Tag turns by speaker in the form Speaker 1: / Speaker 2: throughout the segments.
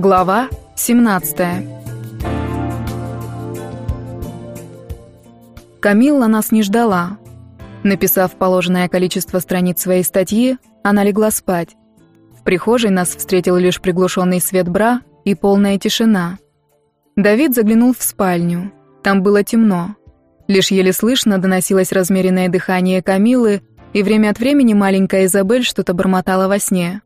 Speaker 1: Глава 17 Камилла нас не ждала. Написав положенное количество страниц своей статьи, она легла спать. В прихожей нас встретил лишь приглушенный свет бра и полная тишина. Давид заглянул в спальню. Там было темно. Лишь еле слышно доносилось размеренное дыхание Камилы, и время от времени маленькая Изабель что-то бормотала во сне.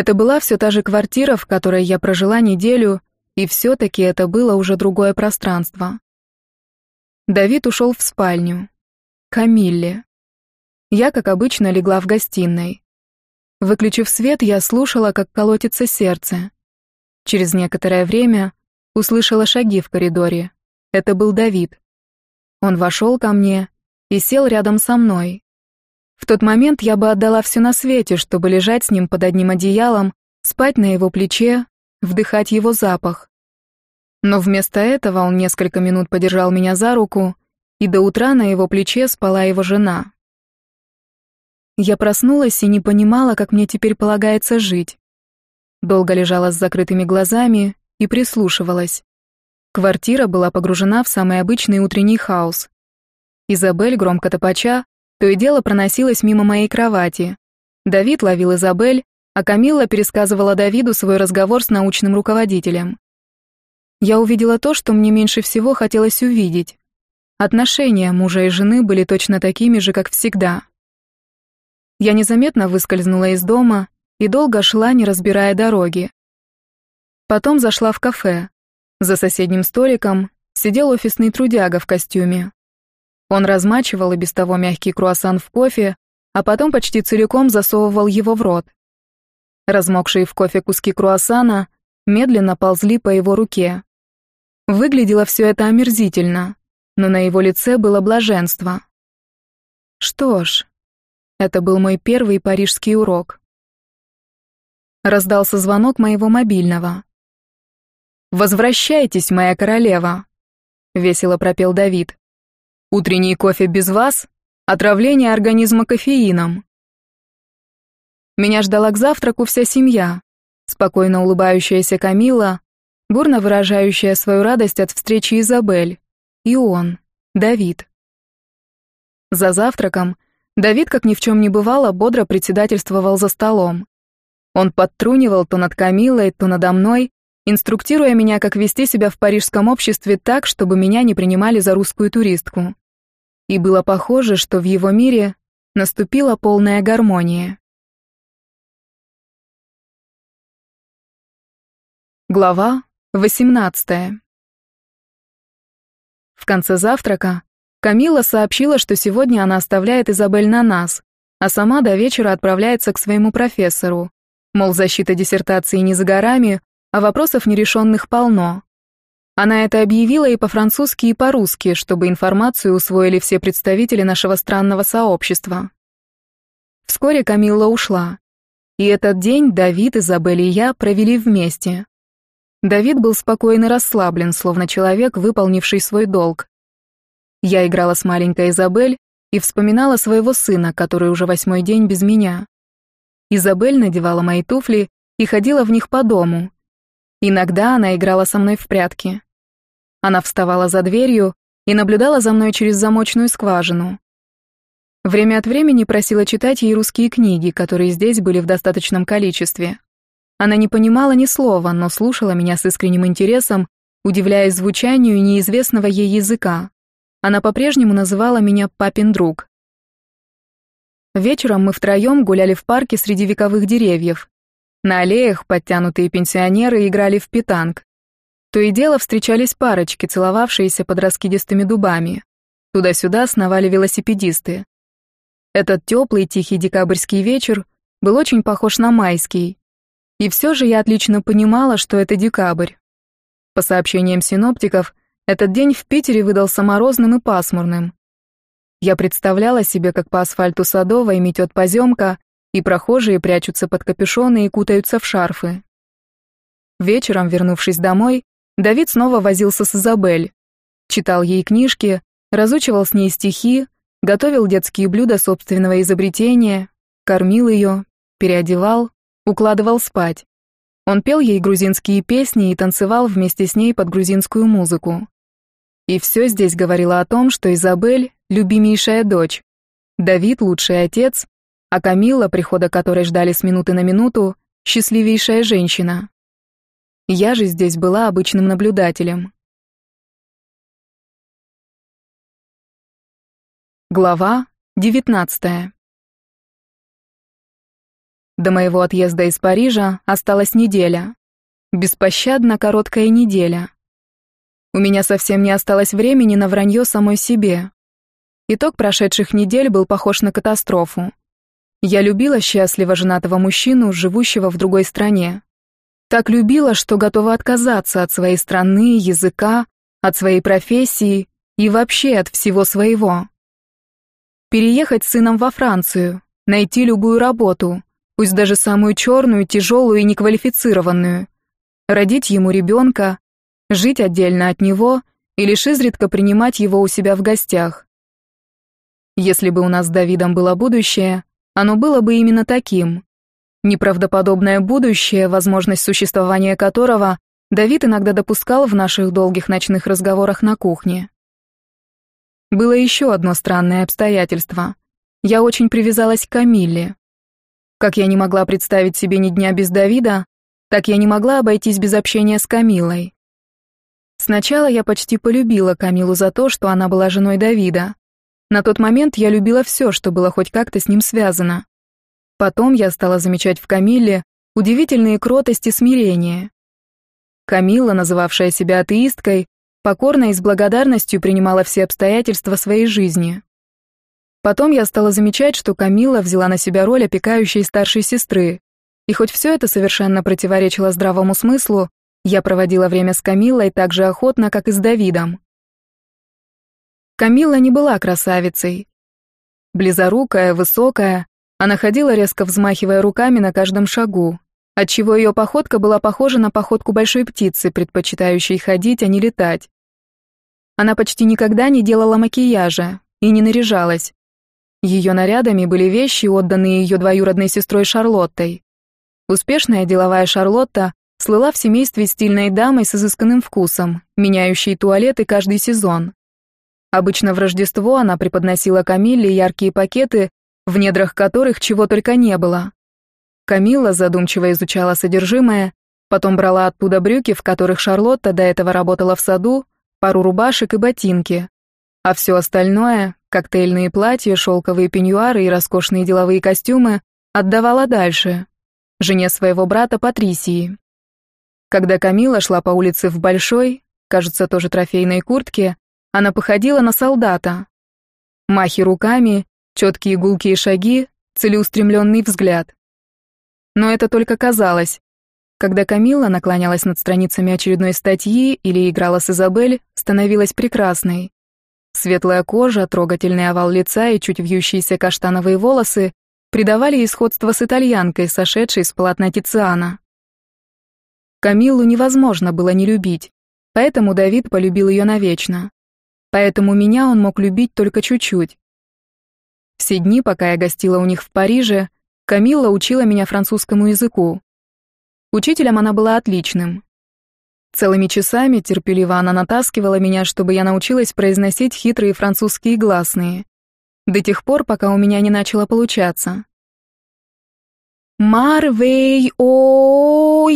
Speaker 1: Это была все та же квартира, в которой я прожила неделю, и все-таки это было уже другое пространство. Давид ушел в спальню. Камилле. Я, как обычно, легла в гостиной. Выключив свет, я слушала, как колотится сердце. Через некоторое время услышала шаги в коридоре. Это был Давид. Он вошел ко мне и сел рядом со мной. В тот момент я бы отдала все на свете, чтобы лежать с ним под одним одеялом, спать на его плече, вдыхать его запах. Но вместо этого он несколько минут подержал меня за руку, и до утра на его плече спала его жена. Я проснулась и не понимала, как мне теперь полагается жить. Долго лежала с закрытыми глазами и прислушивалась. Квартира была погружена в самый обычный утренний хаос. Изабель, громко топача, то и дело проносилась мимо моей кровати. Давид ловил Изабель, а Камилла пересказывала Давиду свой разговор с научным руководителем. Я увидела то, что мне меньше всего хотелось увидеть. Отношения мужа и жены были точно такими же, как всегда. Я незаметно выскользнула из дома и долго шла, не разбирая дороги. Потом зашла в кафе. За соседним столиком сидел офисный трудяга в костюме. Он размачивал и без того мягкий круассан в кофе, а потом почти целиком засовывал его в рот. Размокшие в кофе куски круассана медленно ползли по его руке. Выглядело все это омерзительно, но на его лице было блаженство. Что ж, это был мой первый парижский урок. Раздался звонок моего мобильного. «Возвращайтесь, моя королева!» — весело пропел Давид. Утренний кофе без вас — отравление организма кофеином. Меня ждала к завтраку вся семья, спокойно улыбающаяся Камила, бурно выражающая свою радость от встречи Изабель, и он, Давид. За завтраком Давид, как ни в чем не бывало, бодро председательствовал за столом. Он подтрунивал то над Камилой, то надо мной, инструктируя меня, как вести себя в парижском обществе так, чтобы меня не принимали за русскую туристку и было похоже, что в его мире наступила полная гармония. Глава 18 В конце завтрака Камила сообщила, что сегодня она оставляет Изабель на нас, а сама до вечера отправляется к своему профессору. Мол, защита диссертации не за горами, а вопросов нерешенных полно. Она это объявила и по-французски, и по-русски, чтобы информацию усвоили все представители нашего странного сообщества. Вскоре Камилла ушла. И этот день Давид, Изабель и я провели вместе. Давид был спокойно расслаблен, словно человек, выполнивший свой долг. Я играла с маленькой Изабель и вспоминала своего сына, который уже восьмой день без меня. Изабель надевала мои туфли и ходила в них по дому. Иногда она играла со мной в прятки. Она вставала за дверью и наблюдала за мной через замочную скважину. Время от времени просила читать ей русские книги, которые здесь были в достаточном количестве. Она не понимала ни слова, но слушала меня с искренним интересом, удивляясь звучанию неизвестного ей языка. Она по-прежнему называла меня «папин друг». Вечером мы втроем гуляли в парке среди вековых деревьев. На аллеях подтянутые пенсионеры играли в питанг. То и дело встречались парочки, целовавшиеся под раскидистыми дубами. Туда-сюда сновали велосипедисты. Этот теплый, тихий декабрьский вечер был очень похож на майский. И все же я отлично понимала, что это декабрь. По сообщениям синоптиков, этот день в Питере выдался морозным и пасмурным. Я представляла себе, как по асфальту Садовой метет поземка, и прохожие прячутся под капюшоны и кутаются в шарфы. Вечером, вернувшись домой, Давид снова возился с Изабель. Читал ей книжки, разучивал с ней стихи, готовил детские блюда собственного изобретения, кормил ее, переодевал, укладывал спать. Он пел ей грузинские песни и танцевал вместе с ней под грузинскую музыку. И все здесь говорило о том, что Изабель — любимейшая дочь, Давид — лучший отец, а Камилла, прихода которой ждали с минуты на минуту, счастливейшая женщина. Я же здесь была обычным наблюдателем. Глава 19 До моего отъезда из Парижа осталась неделя. Беспощадно короткая неделя. У меня совсем не осталось времени на вранье самой себе. Итог прошедших недель был похож на катастрофу. Я любила счастливо женатого мужчину, живущего в другой стране. Так любила, что готова отказаться от своей страны, языка, от своей профессии и вообще от всего своего. Переехать с сыном во Францию, найти любую работу, пусть даже самую черную, тяжелую и неквалифицированную, родить ему ребенка, жить отдельно от него и лишь изредка принимать его у себя в гостях. Если бы у нас с Давидом было будущее, оно было бы именно таким. Неправдоподобное будущее, возможность существования которого Давид иногда допускал в наших долгих ночных разговорах на кухне. Было еще одно странное обстоятельство. Я очень привязалась к Камилле. Как я не могла представить себе ни дня без Давида, так я не могла обойтись без общения с Камилой. Сначала я почти полюбила Камилу за то, что она была женой Давида. На тот момент я любила все, что было хоть как-то с ним связано. Потом я стала замечать в Камилле удивительные кротости и смирение. Камилла, называвшая себя атеисткой, покорно и с благодарностью принимала все обстоятельства своей жизни. Потом я стала замечать, что Камилла взяла на себя роль опекающей старшей сестры, и хоть все это совершенно противоречило здравому смыслу, я проводила время с Камиллой так же охотно, как и с Давидом. Камилла не была красавицей. Близорукая, высокая, она ходила резко взмахивая руками на каждом шагу, отчего ее походка была похожа на походку большой птицы, предпочитающей ходить, а не летать. Она почти никогда не делала макияжа и не наряжалась. Ее нарядами были вещи, отданные ее двоюродной сестрой Шарлоттой. Успешная деловая Шарлотта слыла в семействе стильной дамой с изысканным вкусом, меняющей туалеты каждый сезон. Обычно в Рождество она преподносила Камилле яркие пакеты, в недрах которых чего только не было. Камилла задумчиво изучала содержимое, потом брала оттуда брюки, в которых Шарлотта до этого работала в саду, пару рубашек и ботинки. А все остальное — коктейльные платья, шелковые пеньюары и роскошные деловые костюмы — отдавала дальше, жене своего брата Патрисии. Когда Камила шла по улице в большой, кажется, тоже трофейной куртке, она походила на солдата. Махи руками, четкие гулкие шаги, целеустремленный взгляд. Но это только казалось. Когда Камилла наклонялась над страницами очередной статьи или играла с Изабель, становилась прекрасной. Светлая кожа, трогательный овал лица и чуть вьющиеся каштановые волосы придавали ей сходство с итальянкой, сошедшей с полотна Тициана. Камиллу невозможно было не любить, поэтому Давид полюбил ее навечно. Поэтому меня он мог любить только чуть-чуть. Все дни, пока я гостила у них в Париже, Камилла учила меня французскому языку. Учителем она была отличным. Целыми часами терпеливо она натаскивала меня, чтобы я научилась произносить хитрые французские гласные. До тех пор, пока у меня не начало получаться. «Марвей оез!»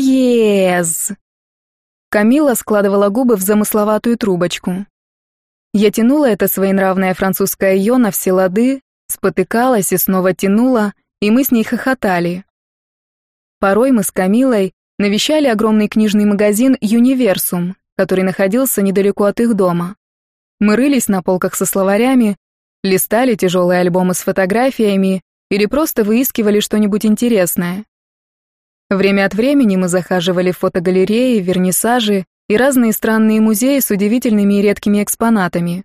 Speaker 1: Камила складывала губы в замысловатую трубочку. Я тянула это своенравное французское «ё» на все лады, спотыкалась и снова тянула, и мы с ней хохотали. Порой мы с Камилой навещали огромный книжный магазин «Юниверсум», который находился недалеко от их дома. Мы рылись на полках со словарями, листали тяжелые альбомы с фотографиями или просто выискивали что-нибудь интересное. Время от времени мы захаживали в фотогалереи, вернисажи и разные странные музеи с удивительными и редкими экспонатами.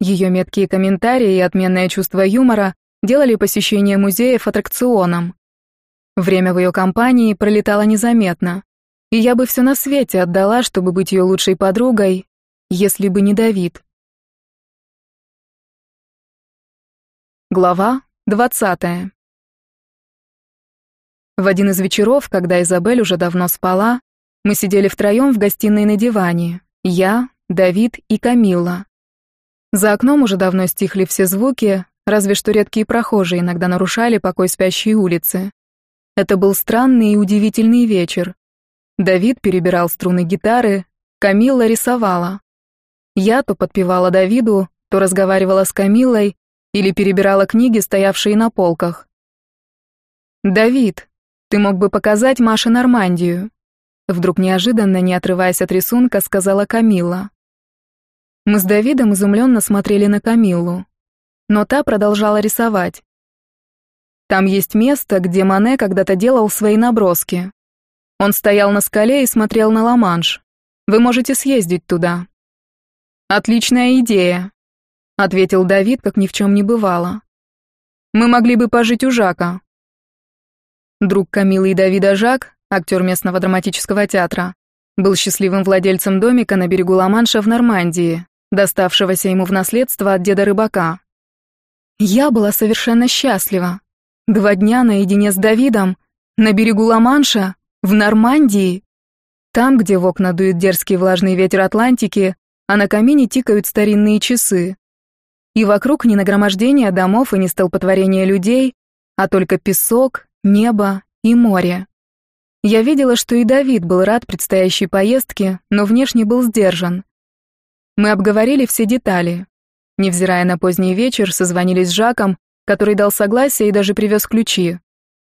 Speaker 1: Ее меткие комментарии и отменное чувство юмора делали посещение музеев аттракционом. Время в ее компании пролетало незаметно, и я бы все на свете отдала, чтобы быть ее лучшей подругой, если бы не Давид. Глава двадцатая. В один из вечеров, когда Изабель уже давно спала, мы сидели втроем в гостиной на диване. Я, Давид и Камилла. За окном уже давно стихли все звуки, разве что редкие прохожие иногда нарушали покой спящей улицы. Это был странный и удивительный вечер. Давид перебирал струны гитары, Камилла рисовала. Я то подпевала Давиду, то разговаривала с Камиллой или перебирала книги, стоявшие на полках. «Давид, ты мог бы показать Маше Нормандию?» Вдруг неожиданно, не отрываясь от рисунка, сказала Камилла. Мы с Давидом изумленно смотрели на Камиллу. Но та продолжала рисовать. Там есть место, где Мане когда-то делал свои наброски. Он стоял на скале и смотрел на Ла-Манш. Вы можете съездить туда. Отличная идея, ответил Давид, как ни в чем не бывало. Мы могли бы пожить у Жака. Друг Камилы и Давида Жак, актер местного драматического театра, был счастливым владельцем домика на берегу Ла-Манша в Нормандии, доставшегося ему в наследство от деда рыбака. Я была совершенно счастлива. Два дня наедине с Давидом, на берегу Ла-Манша, в Нормандии. Там, где в окна дует дерзкий влажный ветер Атлантики, а на камине тикают старинные часы. И вокруг не нагромождение домов и не столпотворение людей, а только песок, небо и море. Я видела, что и Давид был рад предстоящей поездке, но внешне был сдержан. Мы обговорили все детали. Невзирая на поздний вечер, созвонились с Жаком, который дал согласие и даже привез ключи.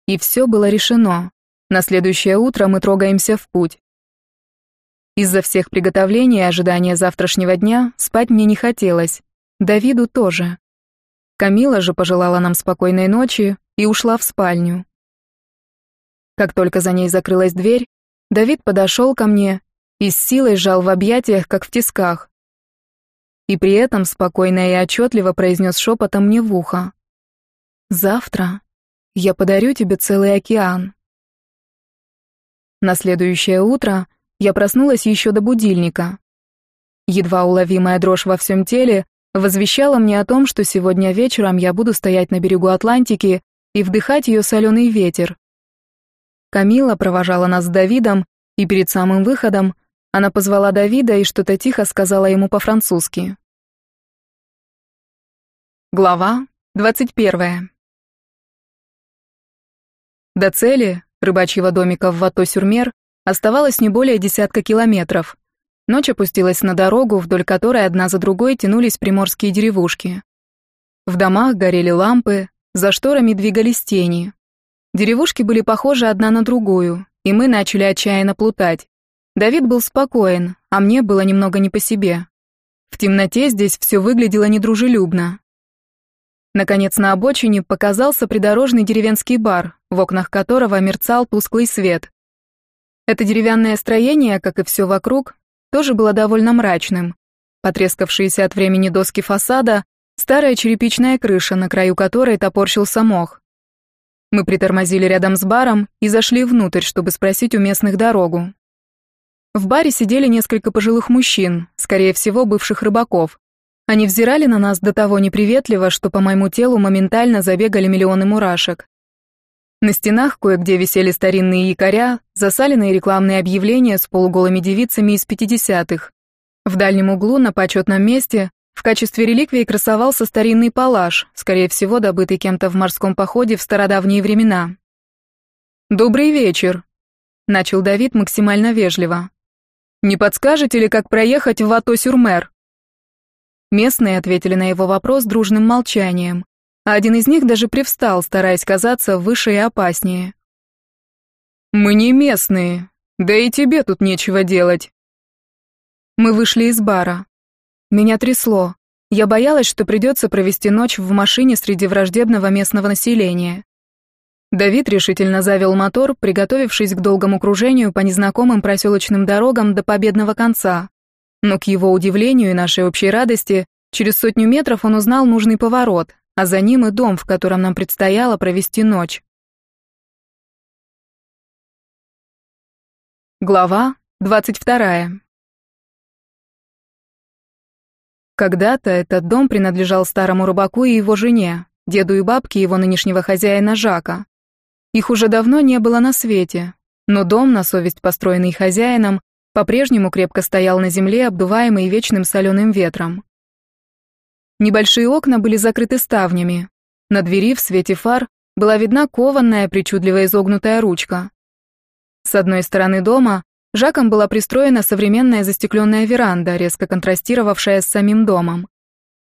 Speaker 1: И все было решено. На следующее утро мы трогаемся в путь. Из-за всех приготовлений и ожидания завтрашнего дня спать мне не хотелось. Давиду тоже. Камила же пожелала нам спокойной ночи и ушла в спальню. Как только за ней закрылась дверь, Давид подошел ко мне и с силой сжал в объятиях, как в тисках и при этом спокойно и отчетливо произнес шепотом мне в ухо. «Завтра я подарю тебе целый океан». На следующее утро я проснулась еще до будильника. Едва уловимая дрожь во всем теле возвещала мне о том, что сегодня вечером я буду стоять на берегу Атлантики и вдыхать ее соленый ветер. Камила провожала нас с Давидом, и перед самым выходом она позвала Давида и что-то тихо сказала ему по-французски. Глава 21. До цели, рыбачьего домика в Вато-Сюрмер, оставалось не более десятка километров. Ночь опустилась на дорогу, вдоль которой одна за другой тянулись приморские деревушки. В домах горели лампы, за шторами двигались тени. Деревушки были похожи одна на другую, и мы начали отчаянно плутать. Давид был спокоен, а мне было немного не по себе. В темноте здесь все выглядело недружелюбно, Наконец на обочине показался придорожный деревенский бар, в окнах которого мерцал тусклый свет. Это деревянное строение, как и все вокруг, тоже было довольно мрачным. Потрескавшиеся от времени доски фасада, старая черепичная крыша, на краю которой топорщился мох. Мы притормозили рядом с баром и зашли внутрь, чтобы спросить у местных дорогу. В баре сидели несколько пожилых мужчин, скорее всего, бывших рыбаков. Они взирали на нас до того неприветливо, что по моему телу моментально забегали миллионы мурашек. На стенах кое-где висели старинные якоря, засаленные рекламные объявления с полуголыми девицами из 50-х. В дальнем углу, на почетном месте, в качестве реликвии красовался старинный палаш, скорее всего, добытый кем-то в морском походе в стародавние времена. «Добрый вечер», — начал Давид максимально вежливо. «Не подскажете ли, как проехать в Вато-Сюрмер?» Местные ответили на его вопрос дружным молчанием, а один из них даже привстал, стараясь казаться выше и опаснее. «Мы не местные, да и тебе тут нечего делать». Мы вышли из бара. Меня трясло. Я боялась, что придется провести ночь в машине среди враждебного местного населения. Давид решительно завел мотор, приготовившись к долгому кружению по незнакомым проселочным дорогам до победного конца. Но к его удивлению и нашей общей радости, через сотню метров он узнал нужный поворот, а за ним и дом, в котором нам предстояло провести ночь. Глава 22. Когда-то этот дом принадлежал старому рыбаку и его жене, деду и бабке его нынешнего хозяина Жака. Их уже давно не было на свете, но дом, на совесть построенный хозяином, по-прежнему крепко стоял на земле, обдуваемый вечным соленым ветром. Небольшие окна были закрыты ставнями. На двери в свете фар была видна кованная, причудливо изогнутая ручка. С одной стороны дома Жаком была пристроена современная застекленная веранда, резко контрастировавшая с самим домом.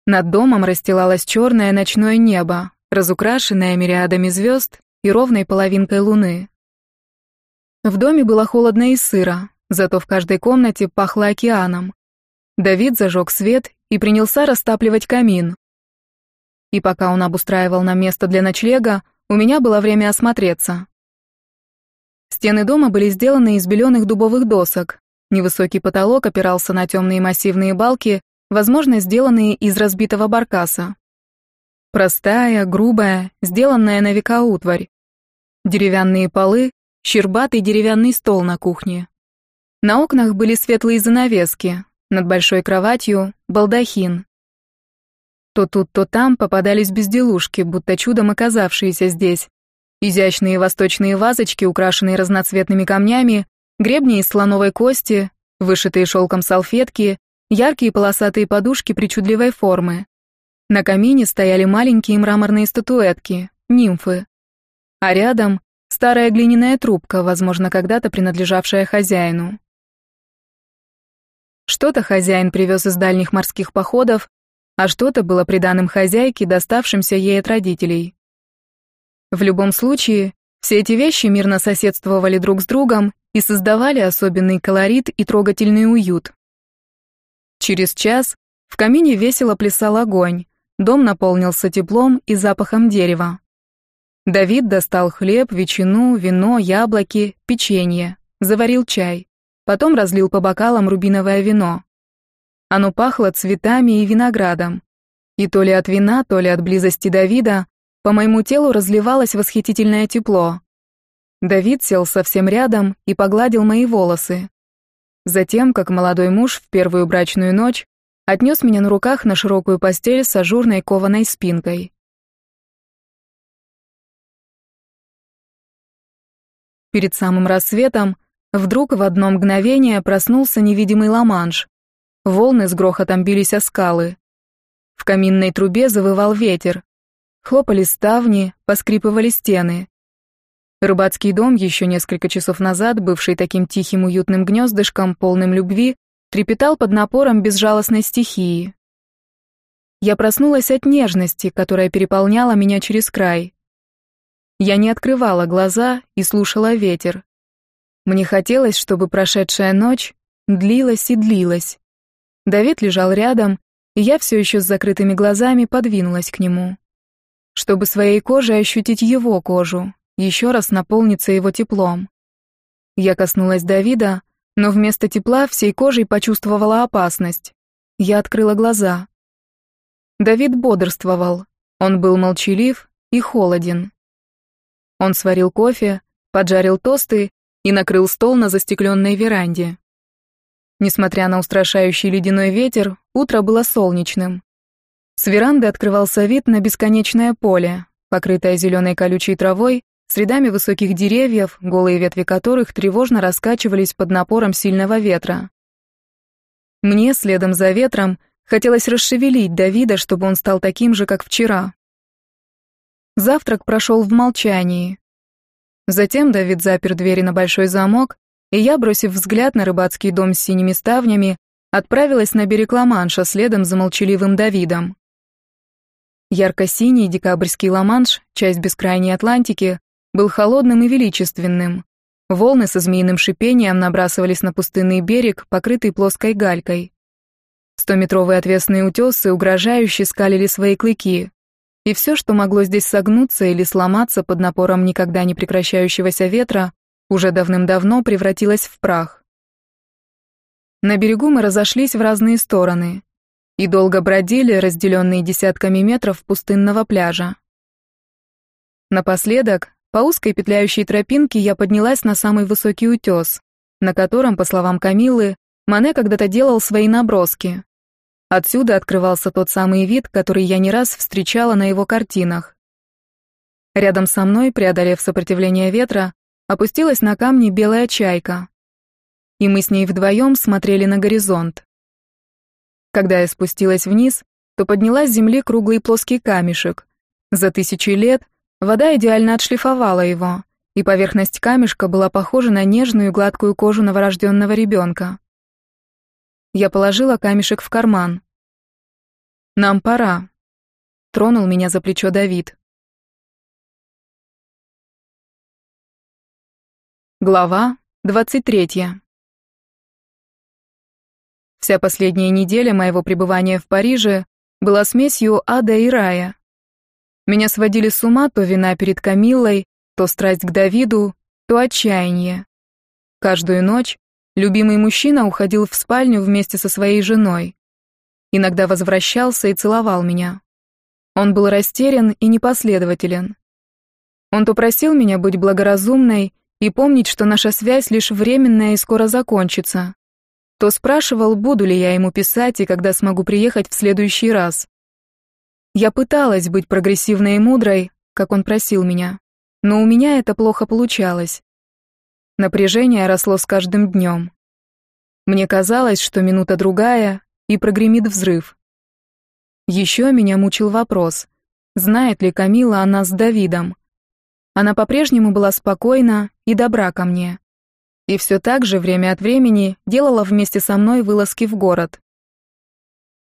Speaker 1: Над домом расстилалось черное ночное небо, разукрашенное мириадами звезд и ровной половинкой луны. В доме было холодно и сыро, зато в каждой комнате пахло океаном. Давид зажег свет и принялся растапливать камин. И пока он обустраивал нам место для ночлега, у меня было время осмотреться. Стены дома были сделаны из беленых дубовых досок. Невысокий потолок опирался на темные массивные балки, возможно, сделанные из разбитого баркаса. Простая, грубая, сделанная на века утварь. Деревянные полы, щербатый деревянный стол на кухне. На окнах были светлые занавески, над большой кроватью — балдахин. То тут, то там попадались безделушки, будто чудом оказавшиеся здесь, Изящные восточные вазочки, украшенные разноцветными камнями, гребни из слоновой кости, вышитые шелком салфетки, яркие полосатые подушки причудливой формы. На камине стояли маленькие мраморные статуэтки, нимфы. А рядом старая глиняная трубка, возможно, когда-то принадлежавшая хозяину. Что-то хозяин привез из дальних морских походов, а что-то было приданным хозяйке, доставшимся ей от родителей. В любом случае, все эти вещи мирно соседствовали друг с другом и создавали особенный колорит и трогательный уют. Через час в камине весело плясал огонь, дом наполнился теплом и запахом дерева. Давид достал хлеб, ветчину, вино, яблоки, печенье, заварил чай, потом разлил по бокалам рубиновое вино. Оно пахло цветами и виноградом. И то ли от вина, то ли от близости Давида по моему телу разливалось восхитительное тепло. Давид сел совсем рядом и погладил мои волосы. Затем, как молодой муж в первую брачную ночь, отнес меня на руках на широкую постель с ажурной кованой спинкой. Перед самым рассветом вдруг в одно мгновение проснулся невидимый ламанш. Волны с грохотом бились о скалы. В каминной трубе завывал ветер, Хлопали ставни, поскрипывали стены. Рыбацкий дом, еще несколько часов назад, бывший таким тихим уютным гнездышком, полным любви, трепетал под напором безжалостной стихии. Я проснулась от нежности, которая переполняла меня через край. Я не открывала глаза и слушала ветер. Мне хотелось, чтобы прошедшая ночь длилась и длилась. Давид лежал рядом, и я все еще с закрытыми глазами подвинулась к нему чтобы своей кожей ощутить его кожу, еще раз наполниться его теплом. Я коснулась Давида, но вместо тепла всей кожей почувствовала опасность. Я открыла глаза. Давид бодрствовал. Он был молчалив и холоден. Он сварил кофе, поджарил тосты и накрыл стол на застекленной веранде. Несмотря на устрашающий ледяной ветер, утро было солнечным. С веранды открывался вид на бесконечное поле, покрытое зеленой колючей травой, с рядами высоких деревьев, голые ветви которых тревожно раскачивались под напором сильного ветра. Мне, следом за ветром, хотелось расшевелить Давида, чтобы он стал таким же, как вчера. Завтрак прошел в молчании. Затем Давид запер двери на большой замок, и я, бросив взгляд на рыбацкий дом с синими ставнями, отправилась на берег Ла-Манша следом за молчаливым Давидом. Ярко-синий декабрьский Ла-Манш, часть бескрайней Атлантики, был холодным и величественным. Волны со змеиным шипением набрасывались на пустынный берег, покрытый плоской галькой. Стометровые отвесные утесы угрожающе скалили свои клыки. И все, что могло здесь согнуться или сломаться под напором никогда не прекращающегося ветра, уже давным-давно превратилось в прах. На берегу мы разошлись в разные стороны и долго бродили, разделенные десятками метров пустынного пляжа. Напоследок, по узкой петляющей тропинке я поднялась на самый высокий утес, на котором, по словам Камилы, Мане когда-то делал свои наброски. Отсюда открывался тот самый вид, который я не раз встречала на его картинах. Рядом со мной, преодолев сопротивление ветра, опустилась на камни белая чайка. И мы с ней вдвоем смотрели на горизонт. Когда я спустилась вниз, то подняла с земли круглый плоский камешек. За тысячи лет вода идеально отшлифовала его, и поверхность камешка была похожа на нежную гладкую кожу новорожденного ребенка. Я положила камешек в карман. «Нам пора», — тронул меня за плечо Давид. Глава двадцать третья. Вся последняя неделя моего пребывания в Париже была смесью ада и рая. Меня сводили с ума то вина перед Камиллой, то страсть к Давиду, то отчаяние. Каждую ночь любимый мужчина уходил в спальню вместе со своей женой. Иногда возвращался и целовал меня. Он был растерян и непоследователен. Он то просил меня быть благоразумной и помнить, что наша связь лишь временная и скоро закончится, то спрашивал, буду ли я ему писать и когда смогу приехать в следующий раз. Я пыталась быть прогрессивной и мудрой, как он просил меня, но у меня это плохо получалось. Напряжение росло с каждым днем. Мне казалось, что минута другая, и прогремит взрыв. Еще меня мучил вопрос, знает ли Камила о нас с Давидом. Она по-прежнему была спокойна и добра ко мне и все так же время от времени делала вместе со мной вылазки в город.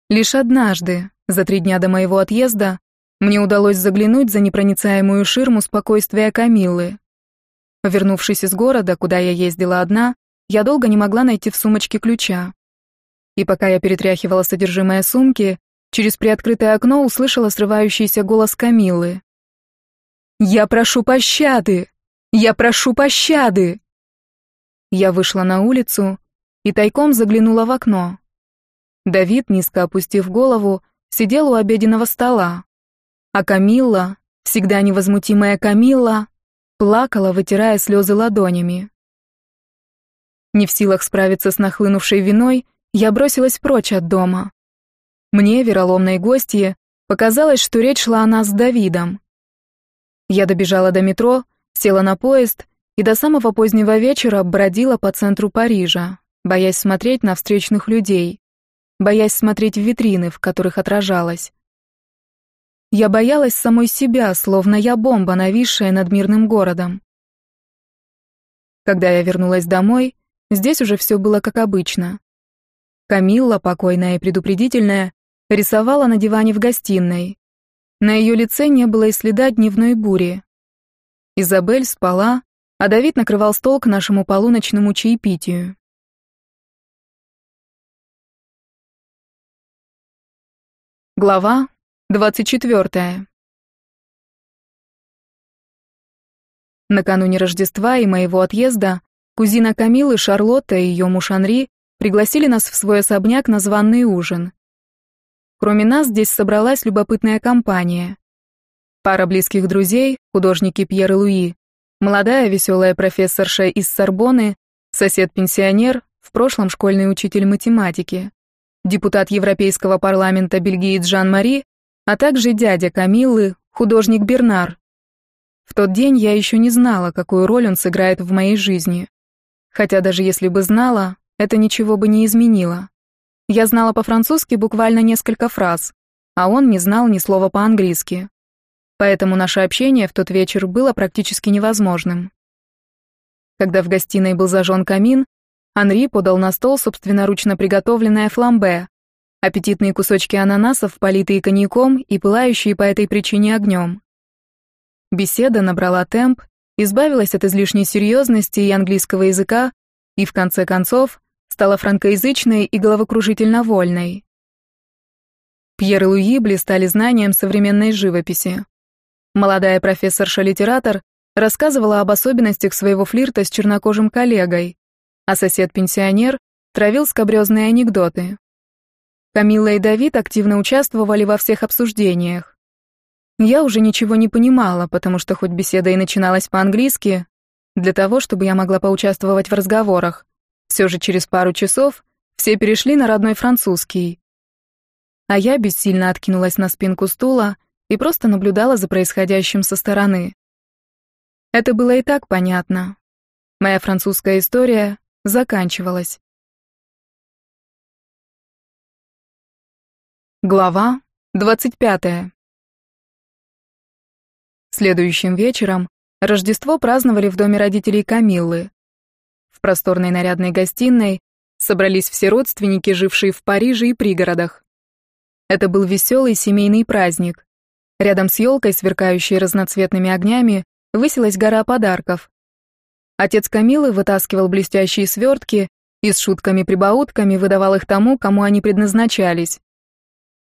Speaker 1: Лишь однажды, за три дня до моего отъезда, мне удалось заглянуть за непроницаемую ширму спокойствия Камиллы. Вернувшись из города, куда я ездила одна, я долго не могла найти в сумочке ключа. И пока я перетряхивала содержимое сумки, через приоткрытое окно услышала срывающийся голос Камиллы. «Я прошу пощады! Я прошу пощады!» Я вышла на улицу и тайком заглянула в окно. Давид, низко опустив голову, сидел у обеденного стола. А Камилла, всегда невозмутимая Камилла, плакала, вытирая слезы ладонями. Не в силах справиться с нахлынувшей виной, я бросилась прочь от дома. Мне, вероломной гостье, показалось, что речь шла о нас с Давидом. Я добежала до метро, села на поезд и до самого позднего вечера бродила по центру Парижа, боясь смотреть на встречных людей, боясь смотреть в витрины, в которых отражалась. Я боялась самой себя, словно я бомба, нависшая над мирным городом. Когда я вернулась домой, здесь уже все было как обычно. Камилла, покойная и предупредительная, рисовала на диване в гостиной. На ее лице не было и следа дневной бури. Изабель спала, а Давид накрывал стол к нашему полуночному чаепитию. Глава двадцать четвертая. Накануне Рождества и моего отъезда кузина Камилы, Шарлотта и ее муж Анри пригласили нас в свой особняк на званный ужин. Кроме нас здесь собралась любопытная компания. Пара близких друзей, художники Пьер и Луи, Молодая веселая профессорша из Сорбоны, сосед-пенсионер, в прошлом школьный учитель математики, депутат Европейского парламента бельгиец Жан-Мари, а также дядя Камиллы, художник Бернар. В тот день я еще не знала, какую роль он сыграет в моей жизни. Хотя даже если бы знала, это ничего бы не изменило. Я знала по-французски буквально несколько фраз, а он не знал ни слова по-английски поэтому наше общение в тот вечер было практически невозможным. Когда в гостиной был зажжен камин, Анри подал на стол собственноручно приготовленное фламбе, аппетитные кусочки ананасов, политые коньяком и пылающие по этой причине огнем. Беседа набрала темп, избавилась от излишней серьезности и английского языка и, в конце концов, стала франкоязычной и головокружительно вольной. Пьер и Луи блистали знанием современной живописи. Молодая профессорша-литератор рассказывала об особенностях своего флирта с чернокожим коллегой, а сосед-пенсионер травил скобрезные анекдоты. Камилла и Давид активно участвовали во всех обсуждениях. Я уже ничего не понимала, потому что хоть беседа и начиналась по-английски, для того, чтобы я могла поучаствовать в разговорах, все же через пару часов все перешли на родной французский. А я бессильно откинулась на спинку стула и просто наблюдала за происходящим со стороны. Это было и так понятно. Моя французская история заканчивалась. Глава 25. Следующим вечером Рождество праздновали в доме родителей Камиллы. В просторной нарядной гостиной собрались все родственники, жившие в Париже и пригородах. Это был веселый семейный праздник. Рядом с елкой, сверкающей разноцветными огнями, высилась гора подарков. Отец Камилы вытаскивал блестящие свертки и с шутками-прибаутками выдавал их тому, кому они предназначались.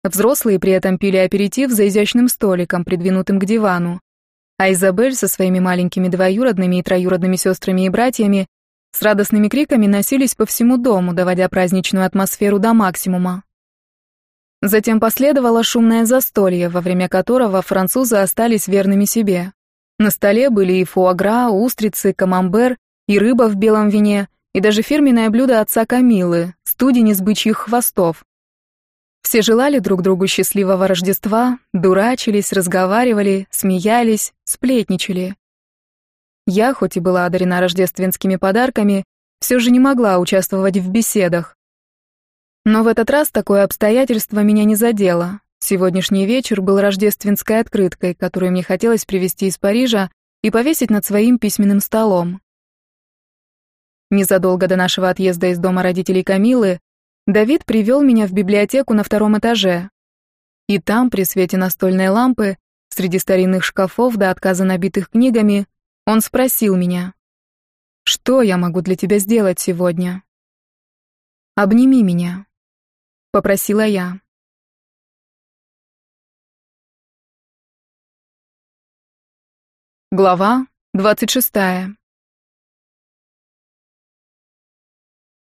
Speaker 1: Взрослые при этом пили аперитив за изящным столиком, придвинутым к дивану. А Изабель со своими маленькими двоюродными и троюродными сестрами и братьями с радостными криками носились по всему дому, доводя праздничную атмосферу до максимума. Затем последовало шумное застолье, во время которого французы остались верными себе. На столе были и фуагра, устрицы, камамбер, и рыба в белом вине, и даже фирменное блюдо отца Камилы — студень из бычьих хвостов. Все желали друг другу счастливого Рождества, дурачились, разговаривали, смеялись, сплетничали. Я, хоть и была одарена рождественскими подарками, все же не могла участвовать в беседах. Но в этот раз такое обстоятельство меня не задело. Сегодняшний вечер был рождественской открыткой, которую мне хотелось привезти из Парижа и повесить над своим письменным столом. Незадолго до нашего отъезда из дома родителей Камилы Давид привел меня в библиотеку на втором этаже. И там, при свете настольной лампы, среди старинных шкафов до отказа набитых книгами, он спросил меня, «Что я могу для тебя сделать сегодня?» «Обними меня», — попросила я. Глава двадцать шестая.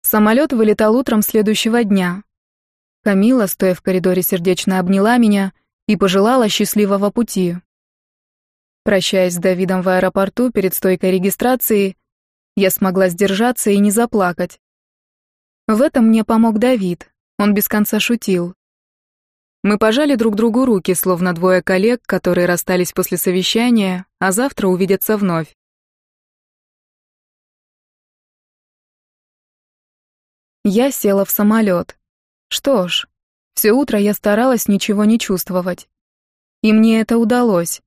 Speaker 1: Самолет вылетал утром следующего дня. Камила, стоя в коридоре, сердечно обняла меня и пожелала счастливого пути. Прощаясь с Давидом в аэропорту перед стойкой регистрации, я смогла сдержаться и не заплакать. В этом мне помог Давид, он без конца шутил. Мы пожали друг другу руки, словно двое коллег, которые расстались после совещания, а завтра увидятся вновь. Я села в самолет. Что ж, все утро я старалась ничего не чувствовать. И мне это удалось.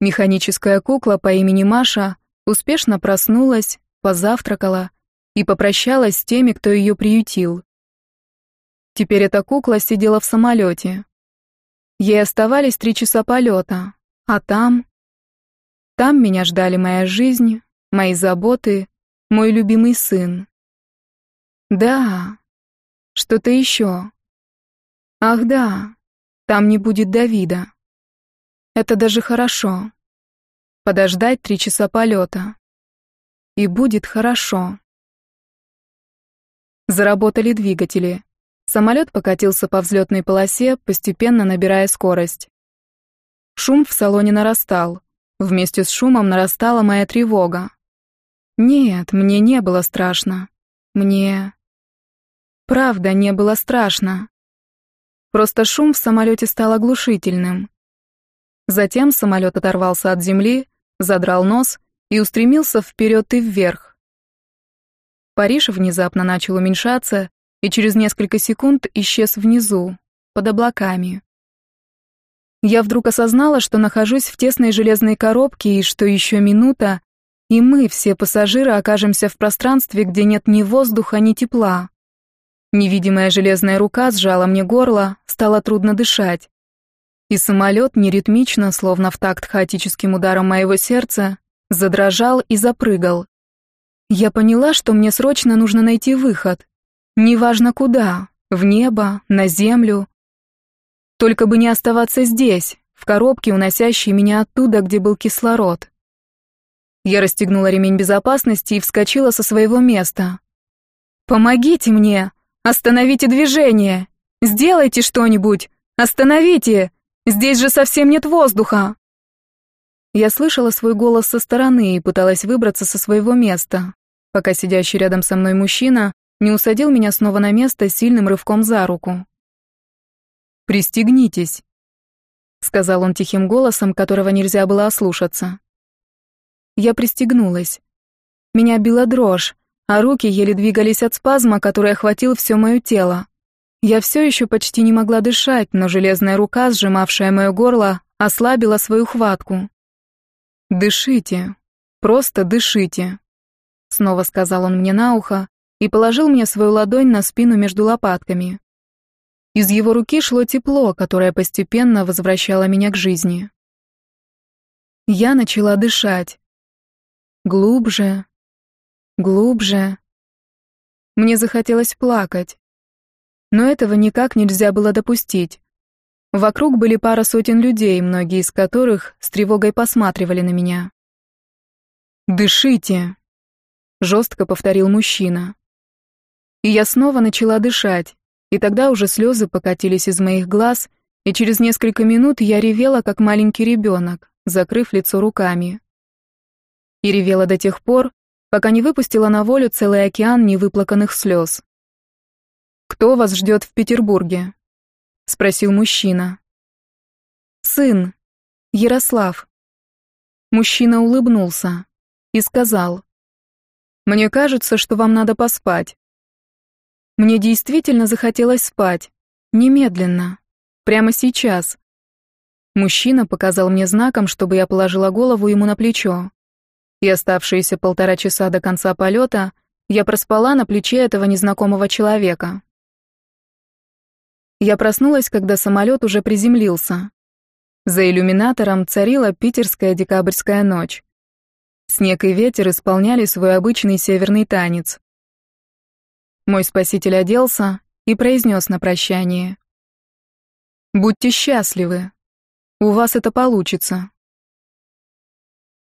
Speaker 1: Механическая кукла по имени Маша успешно проснулась, позавтракала и попрощалась с теми, кто ее приютил. Теперь эта кукла сидела в самолете. Ей оставались три часа полета, а там... Там меня ждали моя жизнь, мои заботы, мой любимый сын. Да, что-то еще. Ах да, там не будет Давида. Это даже хорошо. Подождать три часа полета. И будет хорошо. Заработали двигатели. Самолет покатился по взлетной полосе, постепенно набирая скорость. Шум в салоне нарастал. Вместе с шумом нарастала моя тревога. Нет, мне не было страшно. Мне... Правда, не было страшно. Просто шум в самолете стал оглушительным. Затем самолет оторвался от земли, задрал нос и устремился вперед и вверх. Париж внезапно начал уменьшаться и через несколько секунд исчез внизу, под облаками. Я вдруг осознала, что нахожусь в тесной железной коробке и что еще минута, и мы, все пассажиры, окажемся в пространстве, где нет ни воздуха, ни тепла. Невидимая железная рука сжала мне горло, стало трудно дышать. И самолет неритмично, словно в такт хаотическим ударом моего сердца, задрожал и запрыгал. Я поняла, что мне срочно нужно найти выход. Неважно куда, в небо, на землю. Только бы не оставаться здесь, в коробке, уносящей меня оттуда, где был кислород. Я расстегнула ремень безопасности и вскочила со своего места. «Помогите мне!» Остановите движение! Сделайте что-нибудь! Остановите! Здесь же совсем нет воздуха!» Я слышала свой голос со стороны и пыталась выбраться со своего места, пока сидящий рядом со мной мужчина не усадил меня снова на место сильным рывком за руку. «Пристегнитесь», — сказал он тихим голосом, которого нельзя было ослушаться. Я пристегнулась. Меня била дрожь, а руки еле двигались от спазма, который охватил все мое тело. Я все еще почти не могла дышать, но железная рука, сжимавшая мое горло, ослабила свою хватку. «Дышите, просто дышите», — снова сказал он мне на ухо и положил мне свою ладонь на спину между лопатками. Из его руки шло тепло, которое постепенно возвращало меня к жизни. Я начала дышать. Глубже, глубже. Мне захотелось плакать. Но этого никак нельзя было допустить. Вокруг были пара сотен людей, многие из которых с тревогой посматривали на меня. «Дышите!» — жестко повторил мужчина. И я снова начала дышать, и тогда уже слезы покатились из моих глаз, и через несколько минут я ревела, как маленький ребенок, закрыв лицо руками и ревела до тех пор, пока не выпустила на волю целый океан невыплаканных слез. «Кто вас ждет в Петербурге?» — спросил мужчина. «Сын, Ярослав». Мужчина улыбнулся и сказал, «Мне кажется, что вам надо поспать». Мне действительно захотелось спать, немедленно, прямо сейчас. Мужчина показал мне знаком, чтобы я положила голову ему на плечо и оставшиеся полтора часа до конца полета я проспала на плече этого незнакомого человека. Я проснулась, когда самолет уже приземлился. За иллюминатором царила питерская декабрьская ночь. Снег и ветер исполняли свой обычный северный танец. Мой спаситель оделся и произнес на прощание. «Будьте счастливы. У вас это получится».